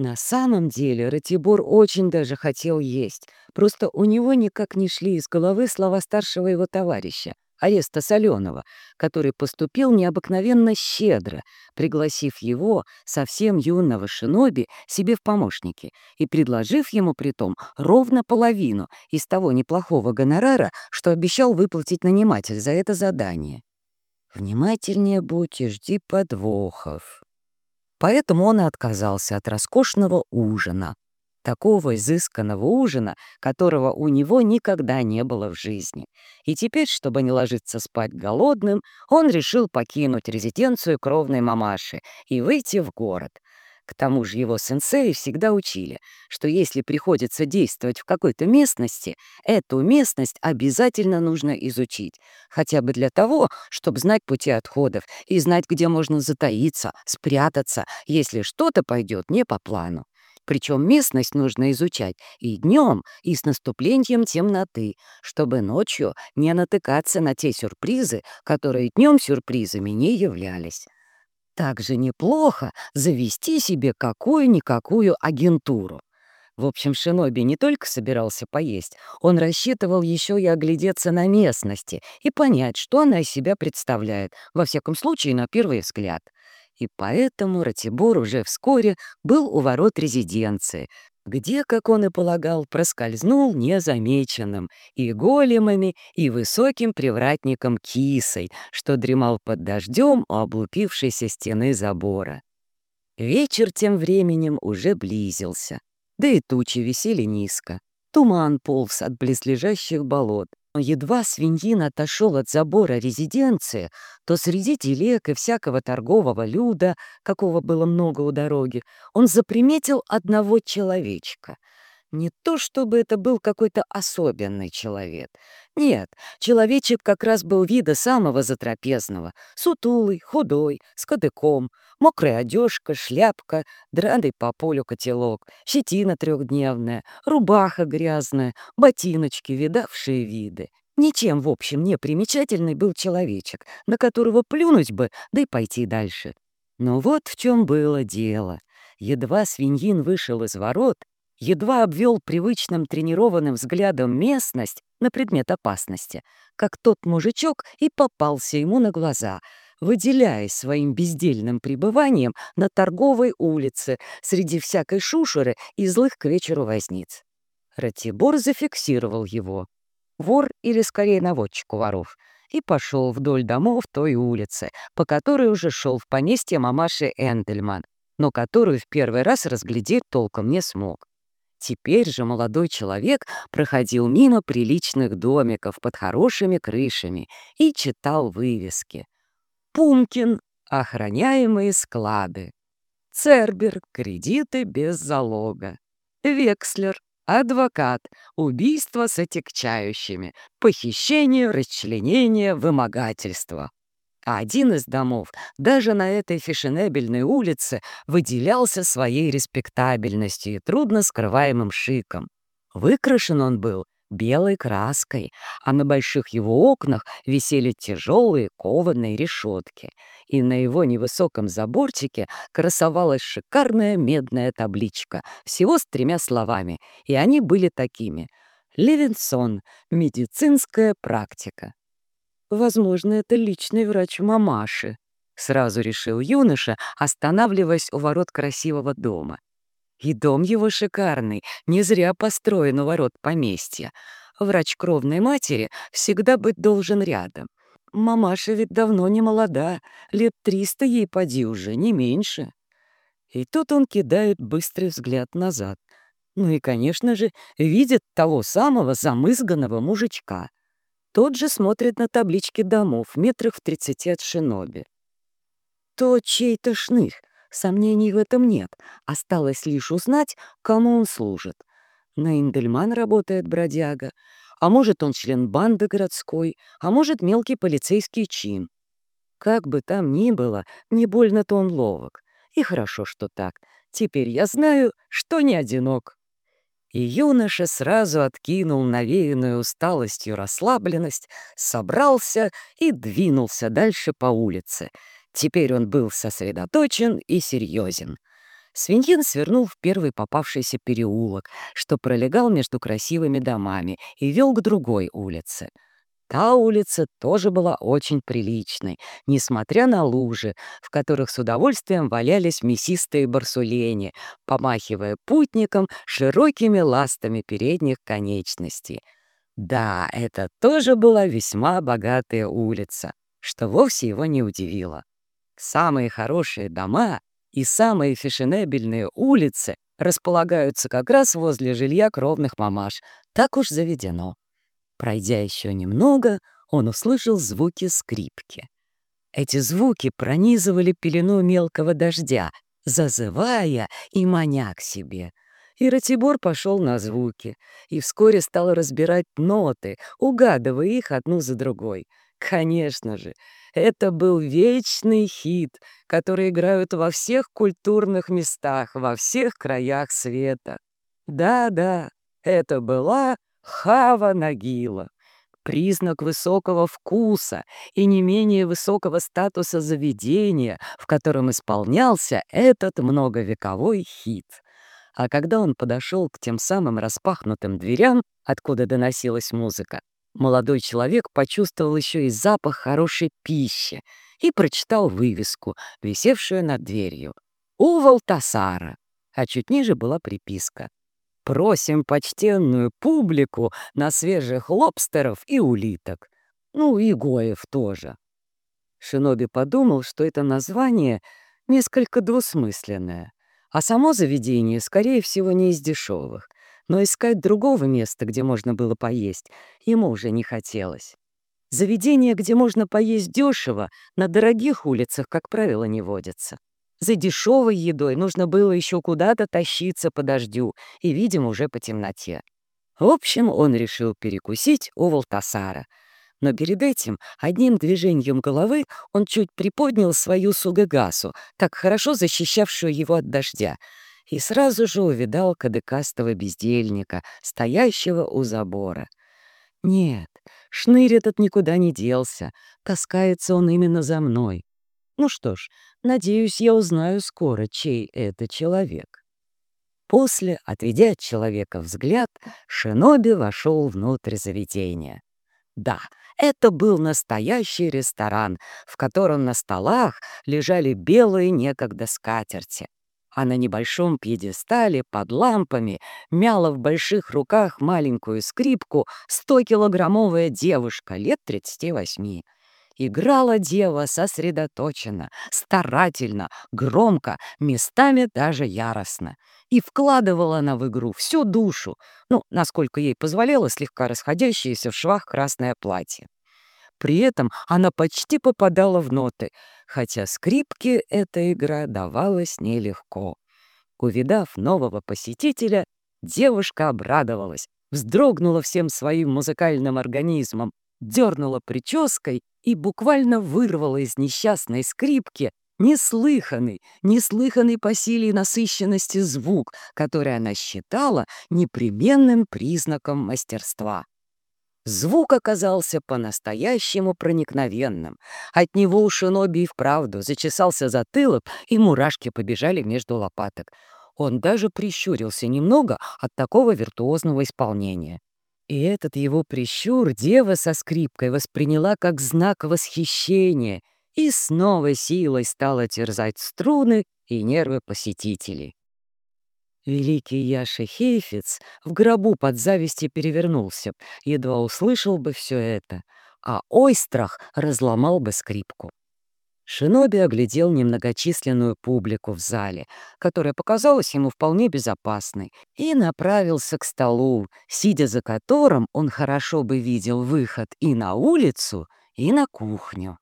На самом деле Ратибор очень даже хотел есть, просто у него никак не шли из головы слова старшего его товарища, Ареста Соленого, который поступил необыкновенно щедро, пригласив его, совсем юного шиноби, себе в помощники и предложив ему притом ровно половину из того неплохого гонорара, что обещал выплатить наниматель за это задание. «Внимательнее будь и жди подвохов», Поэтому он и отказался от роскошного ужина. Такого изысканного ужина, которого у него никогда не было в жизни. И теперь, чтобы не ложиться спать голодным, он решил покинуть резиденцию кровной мамаши и выйти в город — к тому же его сенсеи всегда учили, что если приходится действовать в какой-то местности, эту местность обязательно нужно изучить, хотя бы для того, чтобы знать пути отходов и знать, где можно затаиться, спрятаться, если что-то пойдет не по плану. Причем местность нужно изучать и днем, и с наступлением темноты, чтобы ночью не натыкаться на те сюрпризы, которые днем сюрпризами не являлись. Также неплохо завести себе какую-никакую агентуру. В общем, Шиноби не только собирался поесть, он рассчитывал еще и оглядеться на местности и понять, что она из себя представляет, во всяком случае, на первый взгляд. И поэтому Ратибор уже вскоре был у ворот резиденции, где, как он и полагал, проскользнул незамеченным и големами, и высоким привратником кисой, что дремал под дождем у облупившейся стены забора. Вечер тем временем уже близился, да и тучи висели низко. Туман полз от близлежащих болот, Едва свиньин отошел от забора резиденции, то среди телег и всякого торгового люда, какого было много у дороги, он заприметил одного человечка. Не то чтобы это был какой-то особенный человек. Нет, человечек как раз был вида самого затрапезного. Сутулый, худой, с кадыком, мокрая одежка, шляпка, драный по полю котелок, щетина трехдневная, рубаха грязная, ботиночки, видавшие виды. Ничем, в общем, не примечательный был человечек, на которого плюнуть бы, да и пойти дальше. Но вот в чем было дело. Едва свиньин вышел из ворот, едва обвел привычным тренированным взглядом местность на предмет опасности, как тот мужичок и попался ему на глаза, выделяясь своим бездельным пребыванием на торговой улице среди всякой шушеры и злых к вечеру возниц. Ратибор зафиксировал его. Вор или, скорее, наводчик у воров — и пошел вдоль домов той улицы, по которой уже шел в поместье мамаши Эндельман, но которую в первый раз разглядеть толком не смог. Теперь же молодой человек проходил мимо приличных домиков под хорошими крышами и читал вывески. «Пумкин. Охраняемые склады». «Цербер. Кредиты без залога». «Векслер. Адвокат. Убийство с отягчающими. Похищение, расчленение, вымогательство». А один из домов даже на этой фешенебельной улице выделялся своей респектабельностью и трудно скрываемым шиком. Выкрашен он был белой краской, а на больших его окнах висели тяжелые кованые решетки, и на его невысоком заборчике красовалась шикарная медная табличка, всего с тремя словами, и они были такими — «Левинсон. Медицинская практика». Возможно, это личный врач мамаши, сразу решил юноша, останавливаясь у ворот красивого дома. И дом его шикарный, не зря построен у ворот поместья. Врач кровной матери всегда быть должен рядом. Мамаша ведь давно не молода, лет триста ей поди уже, не меньше. И тут он кидает быстрый взгляд назад. Ну и, конечно же, видит того самого замызганного мужичка — тот же смотрит на таблички домов метрах в тридцати от шиноби. То чей-то шных, сомнений в этом нет. Осталось лишь узнать, кому он служит. На Индельман работает бродяга, а может, он член банды городской, а может, мелкий полицейский чин. Как бы там ни было, не больно-то он ловок. И хорошо, что так. Теперь я знаю, что не одинок. И юноша сразу откинул навеянную усталостью расслабленность, собрался и двинулся дальше по улице. Теперь он был сосредоточен и серьезен. Свиньин свернул в первый попавшийся переулок, что пролегал между красивыми домами, и вел к другой улице. Та улица тоже была очень приличной, несмотря на лужи, в которых с удовольствием валялись мясистые барсулени, помахивая путникам широкими ластами передних конечностей. Да, это тоже была весьма богатая улица, что вовсе его не удивило. Самые хорошие дома и самые фешенебельные улицы располагаются как раз возле жилья кровных мамаш. Так уж заведено. Пройдя еще немного, он услышал звуки скрипки. Эти звуки пронизывали пелену мелкого дождя, зазывая и маня к себе. И Ратибор пошел на звуки и вскоре стал разбирать ноты, угадывая их одну за другой. Конечно же, это был вечный хит, который играют во всех культурных местах, во всех краях света. Да-да, это была Хава Нагила. Признак высокого вкуса и не менее высокого статуса заведения, в котором исполнялся этот многовековой хит. А когда он подошел к тем самым распахнутым дверям, откуда доносилась музыка, Молодой человек почувствовал еще и запах хорошей пищи и прочитал вывеску, висевшую над дверью. «У Валтасара», а чуть ниже была приписка. «Просим почтенную публику на свежих лобстеров и улиток. Ну, и гоев тоже». Шиноби подумал, что это название несколько двусмысленное, а само заведение, скорее всего, не из дешевых — но искать другого места, где можно было поесть, ему уже не хотелось. Заведения, где можно поесть дешево, на дорогих улицах, как правило, не водятся. За дешевой едой нужно было еще куда-то тащиться по дождю и, видимо, уже по темноте. В общем, он решил перекусить у Волтасара. Но перед этим одним движением головы он чуть приподнял свою сугагасу, так хорошо защищавшую его от дождя, и сразу же увидал кадыкастого бездельника, стоящего у забора. Нет, шнырь этот никуда не делся, таскается он именно за мной. Ну что ж, надеюсь, я узнаю скоро, чей это человек. После, отведя от человека взгляд, Шиноби вошел внутрь заведения. Да, это был настоящий ресторан, в котором на столах лежали белые некогда скатерти а на небольшом пьедестале под лампами мяла в больших руках маленькую скрипку 100-килограммовая девушка лет 38. Играла дева сосредоточенно, старательно, громко, местами даже яростно. И вкладывала она в игру всю душу, ну, насколько ей позволяло слегка расходящееся в швах красное платье. При этом она почти попадала в ноты, хотя скрипке эта игра давалась нелегко. Увидав нового посетителя, девушка обрадовалась, вздрогнула всем своим музыкальным организмом, дернула прической и буквально вырвала из несчастной скрипки неслыханный, неслыханный по силе и насыщенности звук, который она считала непременным признаком мастерства. Звук оказался по-настоящему проникновенным. От него у Шиноби и вправду зачесался затылок, и мурашки побежали между лопаток. Он даже прищурился немного от такого виртуозного исполнения. И этот его прищур дева со скрипкой восприняла как знак восхищения и с новой силой стала терзать струны и нервы посетителей. Великий Яша Хейфиц в гробу под зависти перевернулся, едва услышал бы все это, а Ойстрах разломал бы скрипку. Шиноби оглядел немногочисленную публику в зале, которая показалась ему вполне безопасной, и направился к столу, сидя за которым он хорошо бы видел выход и на улицу, и на кухню.